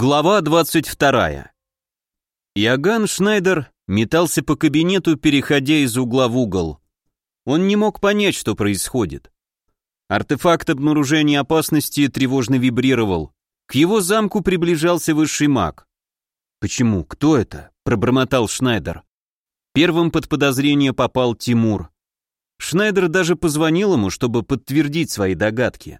Глава 22. Иоганн Шнайдер метался по кабинету, переходя из угла в угол. Он не мог понять, что происходит. Артефакт обнаружения опасности тревожно вибрировал. К его замку приближался высший маг. «Почему? Кто это?» – пробормотал Шнайдер. Первым под подозрение попал Тимур. Шнайдер даже позвонил ему, чтобы подтвердить свои догадки.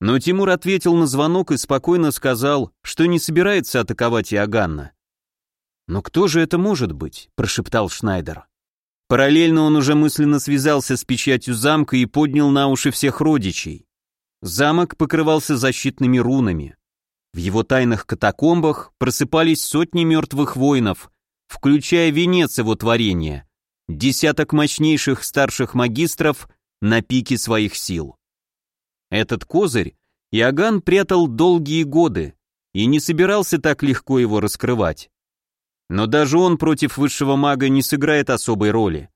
Но Тимур ответил на звонок и спокойно сказал, что не собирается атаковать Иоганна. «Но кто же это может быть?» – прошептал Шнайдер. Параллельно он уже мысленно связался с печатью замка и поднял на уши всех родичей. Замок покрывался защитными рунами. В его тайных катакомбах просыпались сотни мертвых воинов, включая венец его творения, десяток мощнейших старших магистров на пике своих сил. Этот козырь Иоганн прятал долгие годы и не собирался так легко его раскрывать. Но даже он против высшего мага не сыграет особой роли.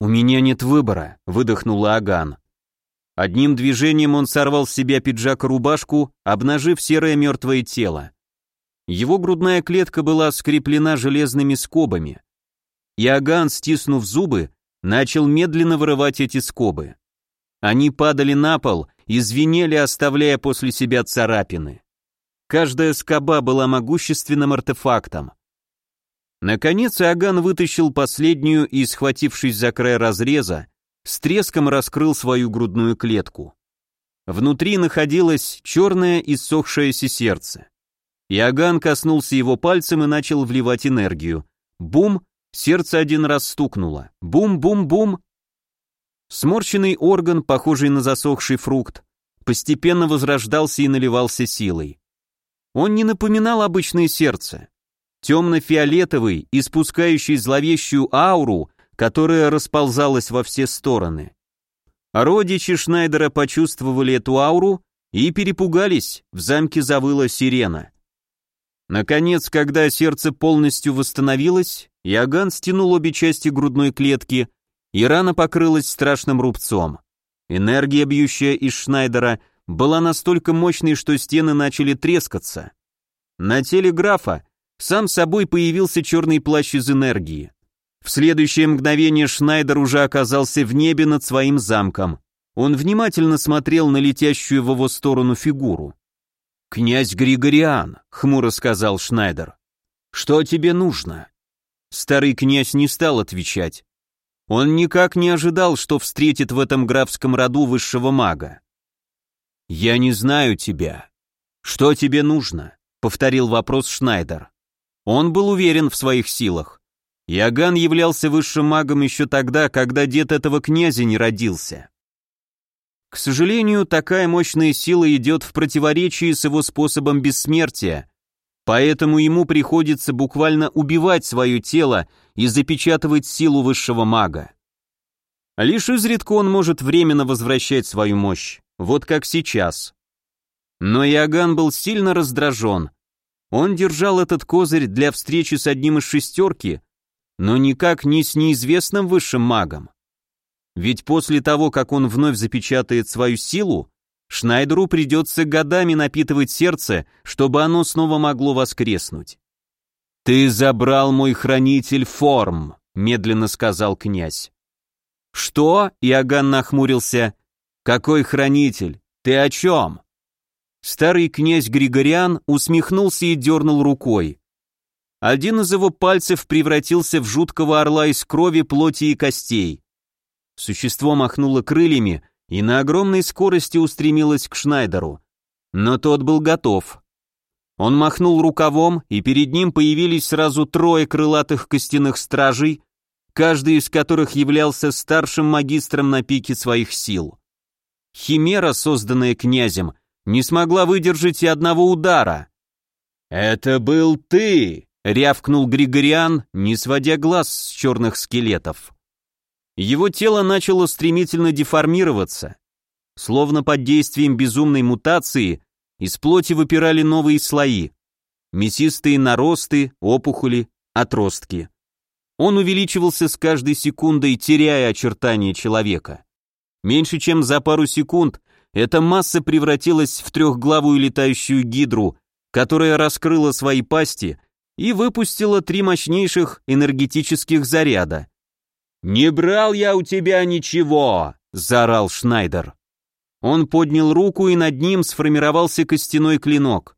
«У меня нет выбора», — выдохнул Иоганн. Одним движением он сорвал с себя пиджак и рубашку, обнажив серое мертвое тело. Его грудная клетка была скреплена железными скобами. Иоганн, стиснув зубы, начал медленно вырывать эти скобы. Они падали на пол и звенели, оставляя после себя царапины. Каждая скоба была могущественным артефактом. Наконец Иоганн вытащил последнюю и, схватившись за край разреза, с треском раскрыл свою грудную клетку. Внутри находилось черное иссохшееся сердце. Иоганн коснулся его пальцем и начал вливать энергию. Бум! Сердце один раз стукнуло. Бум-бум-бум! Сморщенный орган, похожий на засохший фрукт, постепенно возрождался и наливался силой. Он не напоминал обычное сердце. Темно-фиолетовый, испускающий зловещую ауру, которая расползалась во все стороны. Родичи Шнайдера почувствовали эту ауру и перепугались, в замке завыла сирена. Наконец, когда сердце полностью восстановилось, Иоганн стянул обе части грудной клетки и рана покрылась страшным рубцом. Энергия, бьющая из Шнайдера, была настолько мощной, что стены начали трескаться. На теле графа сам собой появился черный плащ из энергии. В следующее мгновение Шнайдер уже оказался в небе над своим замком. Он внимательно смотрел на летящую в его сторону фигуру. «Князь Григориан», — хмуро сказал Шнайдер. «Что тебе нужно?» Старый князь не стал отвечать. Он никак не ожидал, что встретит в этом графском роду высшего мага. «Я не знаю тебя. Что тебе нужно?» — повторил вопрос Шнайдер. Он был уверен в своих силах. Яган являлся высшим магом еще тогда, когда дед этого князя не родился. К сожалению, такая мощная сила идет в противоречии с его способом бессмертия, поэтому ему приходится буквально убивать свое тело и запечатывать силу высшего мага. Лишь изредка он может временно возвращать свою мощь, вот как сейчас. Но Иоганн был сильно раздражен. Он держал этот козырь для встречи с одним из шестерки, но никак не с неизвестным высшим магом. Ведь после того, как он вновь запечатает свою силу, Шнайдеру придется годами напитывать сердце, чтобы оно снова могло воскреснуть. «Ты забрал мой хранитель форм», — медленно сказал князь. «Что?» — Иоганн нахмурился. «Какой хранитель? Ты о чем?» Старый князь Григориан усмехнулся и дернул рукой. Один из его пальцев превратился в жуткого орла из крови, плоти и костей. Существо махнуло крыльями и на огромной скорости устремилось к Шнайдеру. Но тот был готов. Он махнул рукавом, и перед ним появились сразу трое крылатых костяных стражей, каждый из которых являлся старшим магистром на пике своих сил. Химера, созданная князем, не смогла выдержать и одного удара. «Это был ты!» — рявкнул Григориан, не сводя глаз с черных скелетов. Его тело начало стремительно деформироваться. Словно под действием безумной мутации из плоти выпирали новые слои. Мясистые наросты, опухоли, отростки. Он увеличивался с каждой секундой, теряя очертания человека. Меньше чем за пару секунд эта масса превратилась в трехглавую летающую гидру, которая раскрыла свои пасти и выпустила три мощнейших энергетических заряда. «Не брал я у тебя ничего!» — заорал Шнайдер. Он поднял руку, и над ним сформировался костяной клинок.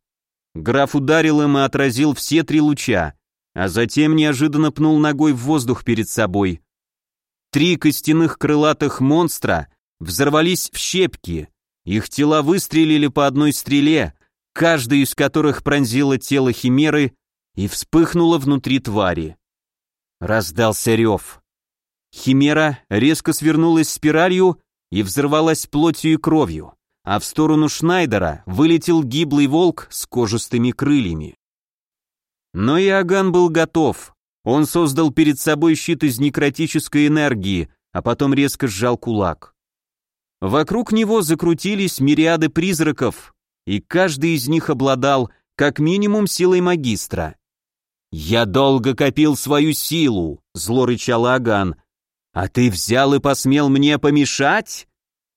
Граф ударил им и отразил все три луча, а затем неожиданно пнул ногой в воздух перед собой. Три костяных крылатых монстра взорвались в щепки, их тела выстрелили по одной стреле, каждая из которых пронзила тело химеры и вспыхнула внутри твари. Раздался рев. Химера резко свернулась спиралью и взорвалась плотью и кровью, а в сторону Шнайдера вылетел гиблый волк с кожистыми крыльями. Но Иоганн был готов. Он создал перед собой щит из некротической энергии, а потом резко сжал кулак. Вокруг него закрутились мириады призраков, и каждый из них обладал как минимум силой магистра. «Я долго копил свою силу», — зло рычал Аган, «А ты взял и посмел мне помешать?»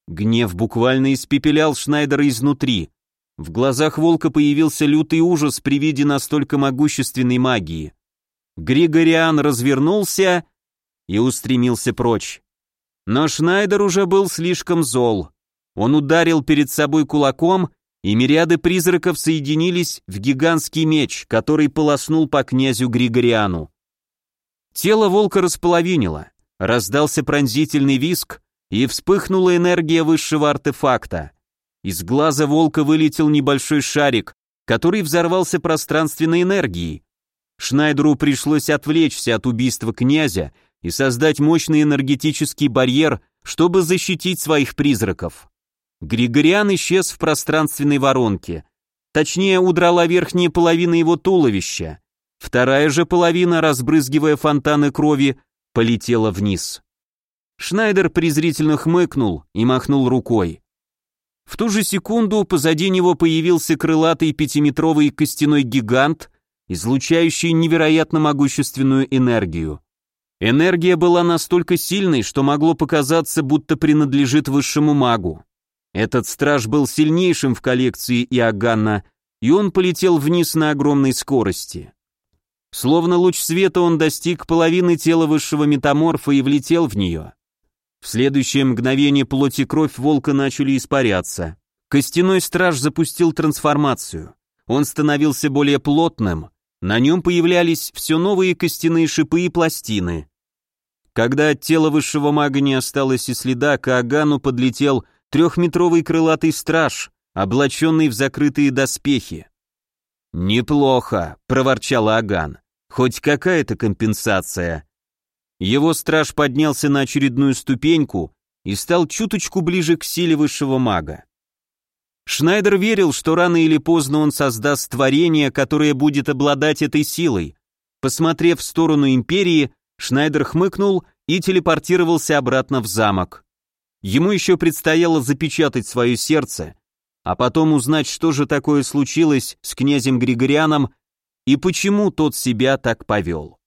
Гнев буквально испепелял Шнайдера изнутри. В глазах волка появился лютый ужас при виде настолько могущественной магии. Григориан развернулся и устремился прочь. Но Шнайдер уже был слишком зол. Он ударил перед собой кулаком, и мириады призраков соединились в гигантский меч, который полоснул по князю Григориану. Тело волка располовинило. Раздался пронзительный виск, и вспыхнула энергия высшего артефакта. Из глаза волка вылетел небольшой шарик, который взорвался пространственной энергией. Шнайдеру пришлось отвлечься от убийства князя и создать мощный энергетический барьер, чтобы защитить своих призраков. Григориан исчез в пространственной воронке. Точнее, удрала верхняя половина его туловища. Вторая же половина, разбрызгивая фонтаны крови, полетела вниз. Шнайдер презрительно хмыкнул и махнул рукой. В ту же секунду позади него появился крылатый пятиметровый костяной гигант, излучающий невероятно могущественную энергию. Энергия была настолько сильной, что могло показаться, будто принадлежит высшему магу. Этот страж был сильнейшим в коллекции Иоганна, и он полетел вниз на огромной скорости. Словно луч света он достиг половины тела высшего метаморфа и влетел в нее. В следующее мгновение плоть и кровь волка начали испаряться. Костяной страж запустил трансформацию. Он становился более плотным, на нем появлялись все новые костяные шипы и пластины. Когда от тела высшего мага не осталось и следа, к Агану подлетел трехметровый крылатый страж, облаченный в закрытые доспехи. «Неплохо», — проворчал Аган. Хоть какая-то компенсация. Его страж поднялся на очередную ступеньку и стал чуточку ближе к силе высшего мага. Шнайдер верил, что рано или поздно он создаст творение, которое будет обладать этой силой. Посмотрев в сторону империи, Шнайдер хмыкнул и телепортировался обратно в замок. Ему еще предстояло запечатать свое сердце, а потом узнать, что же такое случилось с князем Григорианом и почему тот себя так повел.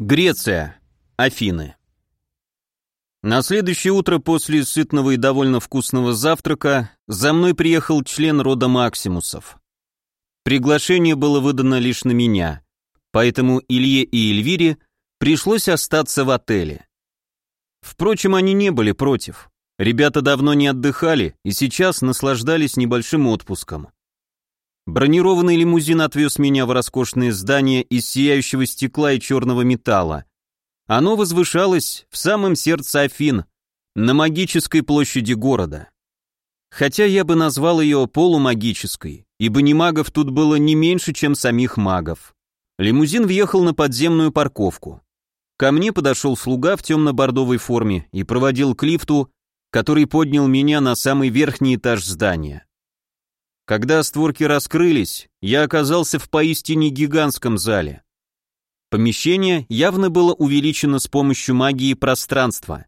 Греция. Афины. На следующее утро после сытного и довольно вкусного завтрака за мной приехал член рода Максимусов. Приглашение было выдано лишь на меня, поэтому Илье и Эльвире пришлось остаться в отеле. Впрочем, они не были против. Ребята давно не отдыхали и сейчас наслаждались небольшим отпуском. Бронированный лимузин отвез меня в роскошное здание из сияющего стекла и черного металла. Оно возвышалось в самом сердце Афин, на магической площади города. Хотя я бы назвал ее полумагической, ибо не магов тут было не меньше, чем самих магов. Лимузин въехал на подземную парковку. Ко мне подошел слуга в темно-бордовой форме и проводил к лифту, который поднял меня на самый верхний этаж здания. Когда створки раскрылись, я оказался в поистине гигантском зале. Помещение явно было увеличено с помощью магии пространства.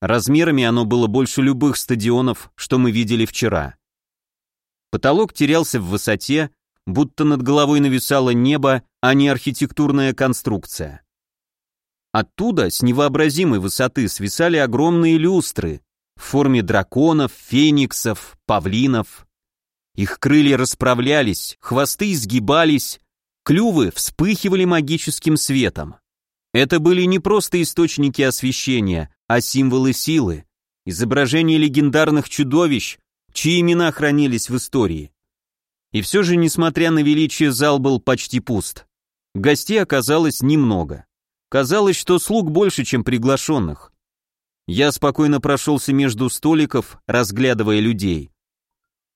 Размерами оно было больше любых стадионов, что мы видели вчера. Потолок терялся в высоте, будто над головой нависало небо, а не архитектурная конструкция. Оттуда с невообразимой высоты свисали огромные люстры в форме драконов, фениксов, павлинов. Их крылья расправлялись, хвосты изгибались, клювы вспыхивали магическим светом. Это были не просто источники освещения, а символы силы, изображения легендарных чудовищ, чьи имена хранились в истории. И все же, несмотря на величие, зал был почти пуст. Гостей оказалось немного. Казалось, что слуг больше, чем приглашенных. Я спокойно прошелся между столиков, разглядывая людей.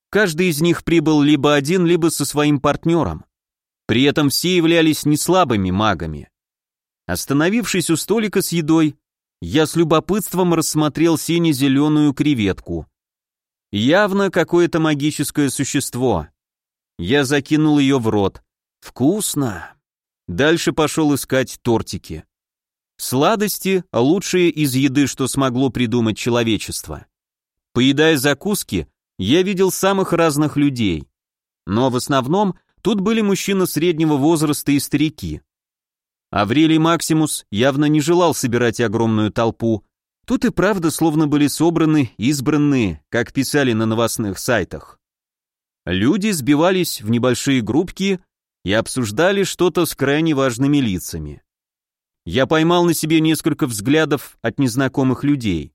Каждый из них прибыл либо один, либо со своим партнером. При этом все являлись не слабыми магами. Остановившись у столика с едой, я с любопытством рассмотрел сине-зеленую креветку. Явно какое-то магическое существо. Я закинул ее в рот. Вкусно. Дальше пошел искать тортики. Сладости – лучшие из еды, что смогло придумать человечество. Поедая закуски, я видел самых разных людей. Но в основном тут были мужчины среднего возраста и старики. Аврелий Максимус явно не желал собирать огромную толпу. Тут и правда словно были собраны избранные, как писали на новостных сайтах. Люди сбивались в небольшие группки и обсуждали что-то с крайне важными лицами. Я поймал на себе несколько взглядов от незнакомых людей.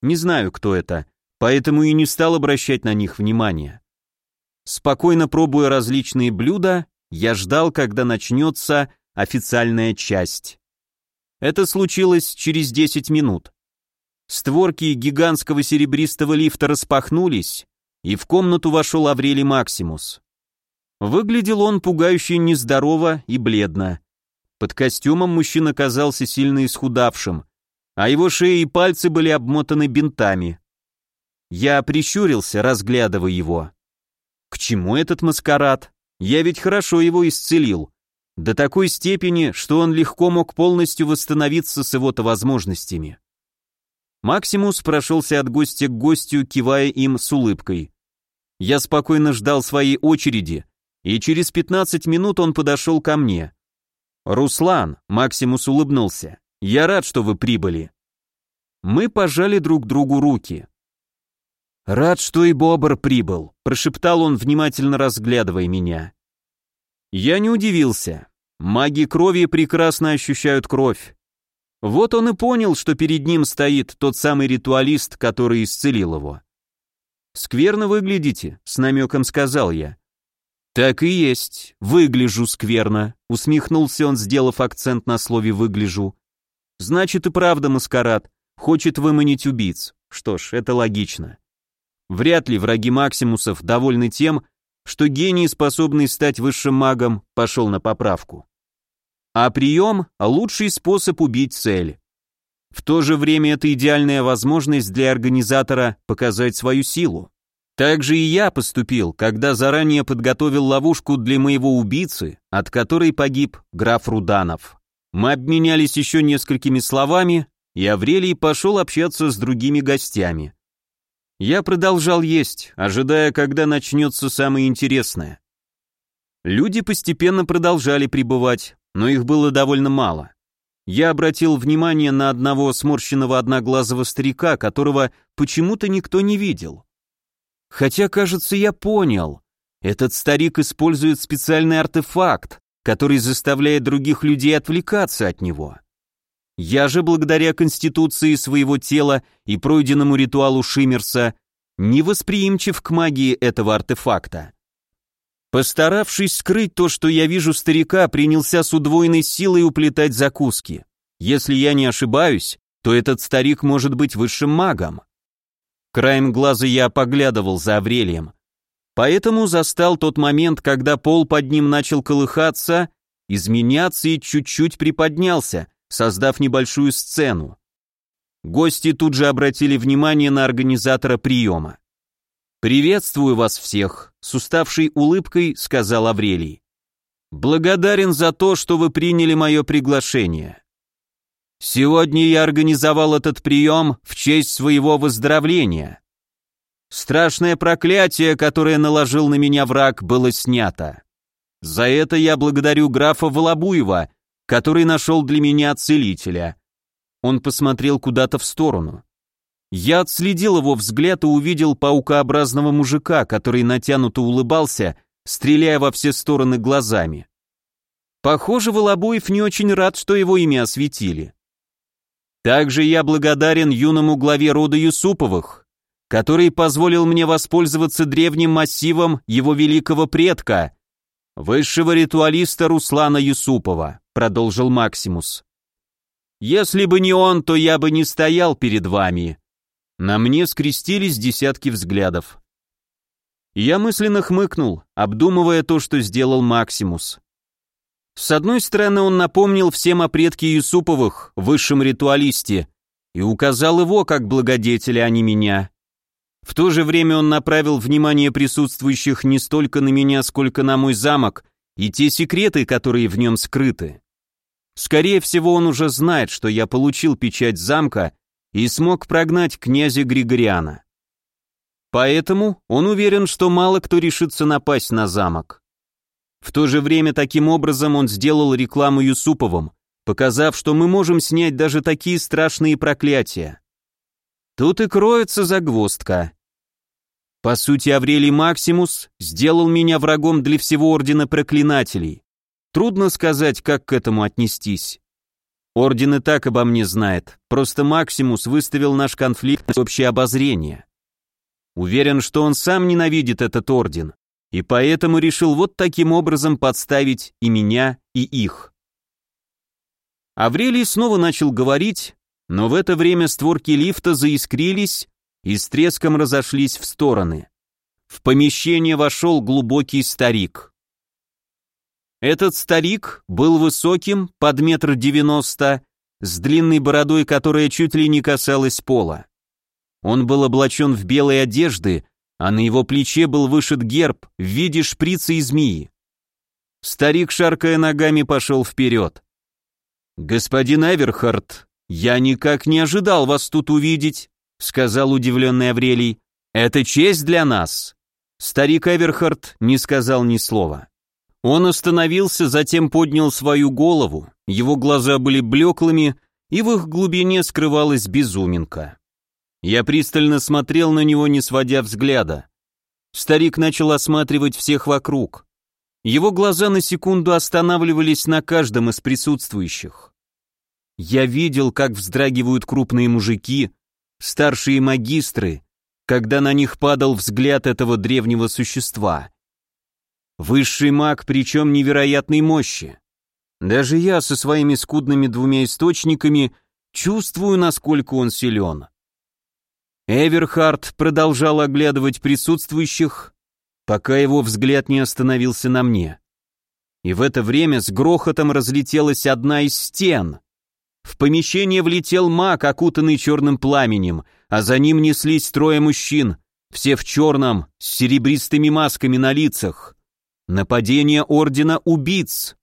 Не знаю, кто это, поэтому и не стал обращать на них внимания. Спокойно пробуя различные блюда, я ждал, когда начнется официальная часть. Это случилось через 10 минут. Створки гигантского серебристого лифта распахнулись, и в комнату вошел Аврелий Максимус. Выглядел он пугающе нездорово и бледно. Под костюмом мужчина казался сильно исхудавшим, а его шея и пальцы были обмотаны бинтами. Я прищурился, разглядывая его. К чему этот маскарад? Я ведь хорошо его исцелил. До такой степени, что он легко мог полностью восстановиться с его-то возможностями. Максимус прошелся от гостя к гостю, кивая им с улыбкой. Я спокойно ждал своей очереди, и через 15 минут он подошел ко мне. «Руслан», — Максимус улыбнулся, — «я рад, что вы прибыли». Мы пожали друг другу руки. «Рад, что и Бобр прибыл», — прошептал он, внимательно разглядывая меня. Я не удивился. Маги крови прекрасно ощущают кровь. Вот он и понял, что перед ним стоит тот самый ритуалист, который исцелил его. «Скверно выглядите», — с намеком сказал я. «Так и есть, выгляжу скверно», — усмехнулся он, сделав акцент на слове «выгляжу». «Значит и правда маскарад, хочет выманить убийц. Что ж, это логично. Вряд ли враги Максимусов довольны тем, что гений, способный стать высшим магом, пошел на поправку. А прием – лучший способ убить цель. В то же время это идеальная возможность для организатора показать свою силу. Так же и я поступил, когда заранее подготовил ловушку для моего убийцы, от которой погиб граф Руданов. Мы обменялись еще несколькими словами, и Аврелий пошел общаться с другими гостями. Я продолжал есть, ожидая, когда начнется самое интересное. Люди постепенно продолжали прибывать, но их было довольно мало. Я обратил внимание на одного сморщенного одноглазого старика, которого почему-то никто не видел. Хотя, кажется, я понял. Этот старик использует специальный артефакт, который заставляет других людей отвлекаться от него. Я же, благодаря конституции своего тела и пройденному ритуалу Шиммерса, невосприимчив к магии этого артефакта. Постаравшись скрыть то, что я вижу старика, принялся с удвоенной силой уплетать закуски. Если я не ошибаюсь, то этот старик может быть высшим магом. Краем глаза я поглядывал за Аврелием. Поэтому застал тот момент, когда пол под ним начал колыхаться, изменяться и чуть-чуть приподнялся, создав небольшую сцену. Гости тут же обратили внимание на организатора приема. «Приветствую вас всех», — с уставшей улыбкой сказал Аврелий. «Благодарен за то, что вы приняли мое приглашение. Сегодня я организовал этот прием в честь своего выздоровления. Страшное проклятие, которое наложил на меня враг, было снято. За это я благодарю графа Волобуева, который нашел для меня целителя. Он посмотрел куда-то в сторону. Я отследил его взгляд и увидел паукообразного мужика, который натянуто улыбался, стреляя во все стороны глазами. Похоже, Волобуев не очень рад, что его имя осветили. Также я благодарен юному главе рода Юсуповых, который позволил мне воспользоваться древним массивом его великого предка, высшего ритуалиста Руслана Юсупова, продолжил Максимус. Если бы не он, то я бы не стоял перед вами, на мне скрестились десятки взглядов. Я мысленно хмыкнул, обдумывая то, что сделал Максимус. С одной стороны, он напомнил всем о предке Юсуповых, высшем ритуалисте, и указал его как благодетеля, а не меня. В то же время он направил внимание присутствующих не столько на меня, сколько на мой замок и те секреты, которые в нем скрыты. Скорее всего, он уже знает, что я получил печать замка и смог прогнать князя Григориана. Поэтому он уверен, что мало кто решится напасть на замок. В то же время таким образом он сделал рекламу Юсуповым, показав, что мы можем снять даже такие страшные проклятия. Тут и кроется загвоздка. По сути, Аврелий Максимус сделал меня врагом для всего Ордена Проклинателей. Трудно сказать, как к этому отнестись. Орден и так обо мне знает, просто Максимус выставил наш конфликт на общее обозрение. Уверен, что он сам ненавидит этот орден, и поэтому решил вот таким образом подставить и меня, и их. Аврелий снова начал говорить, но в это время створки лифта заискрились и с треском разошлись в стороны. В помещение вошел глубокий старик. Этот старик был высоким, под метр девяносто, с длинной бородой, которая чуть ли не касалась пола. Он был облачен в белые одежды, а на его плече был вышит герб в виде шприца и змеи. Старик, шаркая ногами, пошел вперед. «Господин Эверхард, я никак не ожидал вас тут увидеть», сказал удивленный Аврелий. «Это честь для нас». Старик Эверхард не сказал ни слова. Он остановился, затем поднял свою голову, его глаза были блеклыми, и в их глубине скрывалась безуминка. Я пристально смотрел на него, не сводя взгляда. Старик начал осматривать всех вокруг. Его глаза на секунду останавливались на каждом из присутствующих. Я видел, как вздрагивают крупные мужики, старшие магистры, когда на них падал взгляд этого древнего существа. Высший маг, причем невероятной мощи. Даже я со своими скудными двумя источниками чувствую, насколько он силен. Эверхард продолжал оглядывать присутствующих, пока его взгляд не остановился на мне. И в это время с грохотом разлетелась одна из стен. В помещение влетел маг, окутанный черным пламенем, а за ним неслись трое мужчин, все в черном, с серебристыми масками на лицах. Нападение ордена убийц.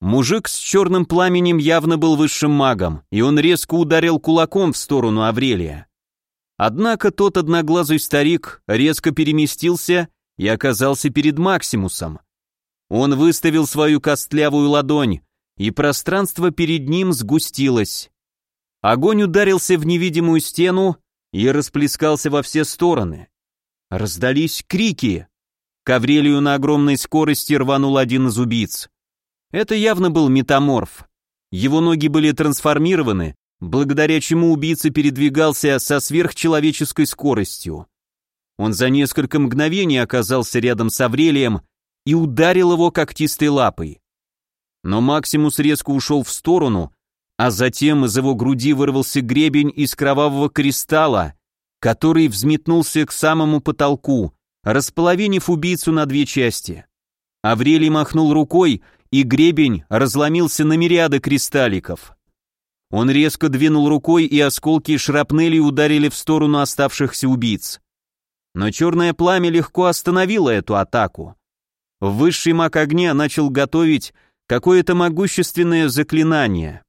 Мужик с черным пламенем явно был высшим магом, и он резко ударил кулаком в сторону Аврелия. Однако тот одноглазый старик резко переместился и оказался перед Максимусом. Он выставил свою костлявую ладонь, и пространство перед ним сгустилось. Огонь ударился в невидимую стену и расплескался во все стороны. Раздались крики. К Аврелию на огромной скорости рванул один из убийц. Это явно был метаморф. Его ноги были трансформированы, благодаря чему убийца передвигался со сверхчеловеческой скоростью. Он за несколько мгновений оказался рядом с Аврелием и ударил его когтистой лапой. Но Максимус резко ушел в сторону, а затем из его груди вырвался гребень из кровавого кристалла, который взметнулся к самому потолку, располовинив убийцу на две части. Аврелий махнул рукой, и гребень разломился на мириады кристалликов. Он резко двинул рукой, и осколки шрапнели ударили в сторону оставшихся убийц. Но черное пламя легко остановило эту атаку. Высший маг огня начал готовить какое-то могущественное заклинание.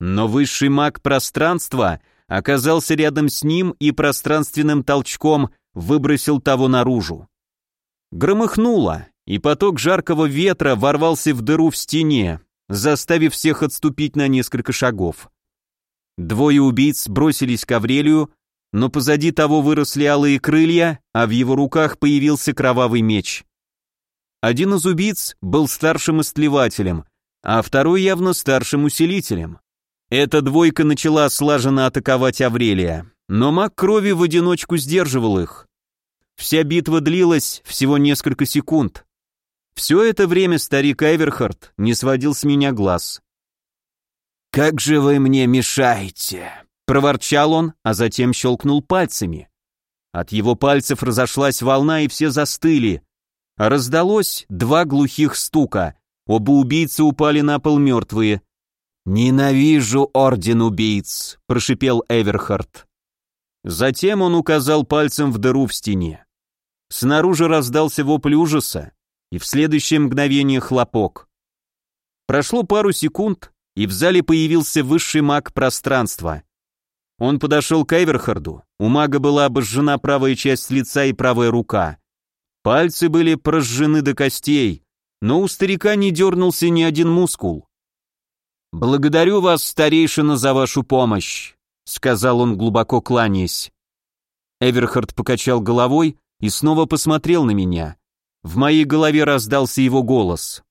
Но высший маг пространства оказался рядом с ним и пространственным толчком выбросил того наружу. Громыхнуло, и поток жаркого ветра ворвался в дыру в стене, заставив всех отступить на несколько шагов. Двое убийц бросились к Аврелию, но позади того выросли алые крылья, а в его руках появился кровавый меч. Один из убийц был старшим истлевателем, а второй явно старшим усилителем. Эта двойка начала слаженно атаковать Аврелия, но маг крови в одиночку сдерживал их. Вся битва длилась всего несколько секунд. Все это время старик Эверхард не сводил с меня глаз. «Как же вы мне мешаете!» — проворчал он, а затем щелкнул пальцами. От его пальцев разошлась волна, и все застыли. Раздалось два глухих стука. Оба убийцы упали на пол мертвые. «Ненавижу орден убийц», — прошипел Эверхард. Затем он указал пальцем в дыру в стене. Снаружи раздался вопль ужаса, и в следующее мгновение хлопок. Прошло пару секунд, и в зале появился высший маг пространства. Он подошел к Эверхарду, у мага была обожжена правая часть лица и правая рука. Пальцы были прожжены до костей, но у старика не дернулся ни один мускул. «Благодарю вас, старейшина, за вашу помощь», — сказал он, глубоко кланяясь. Эверхард покачал головой и снова посмотрел на меня. В моей голове раздался его голос.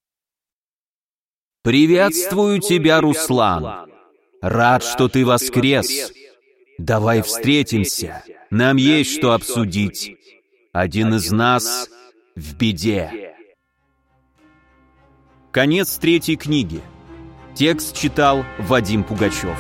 «Приветствую тебя, Руслан! Рад, что ты воскрес! Давай встретимся, нам есть что обсудить. Один из нас в беде». Конец третьей книги. Текст читал Вадим Пугачев.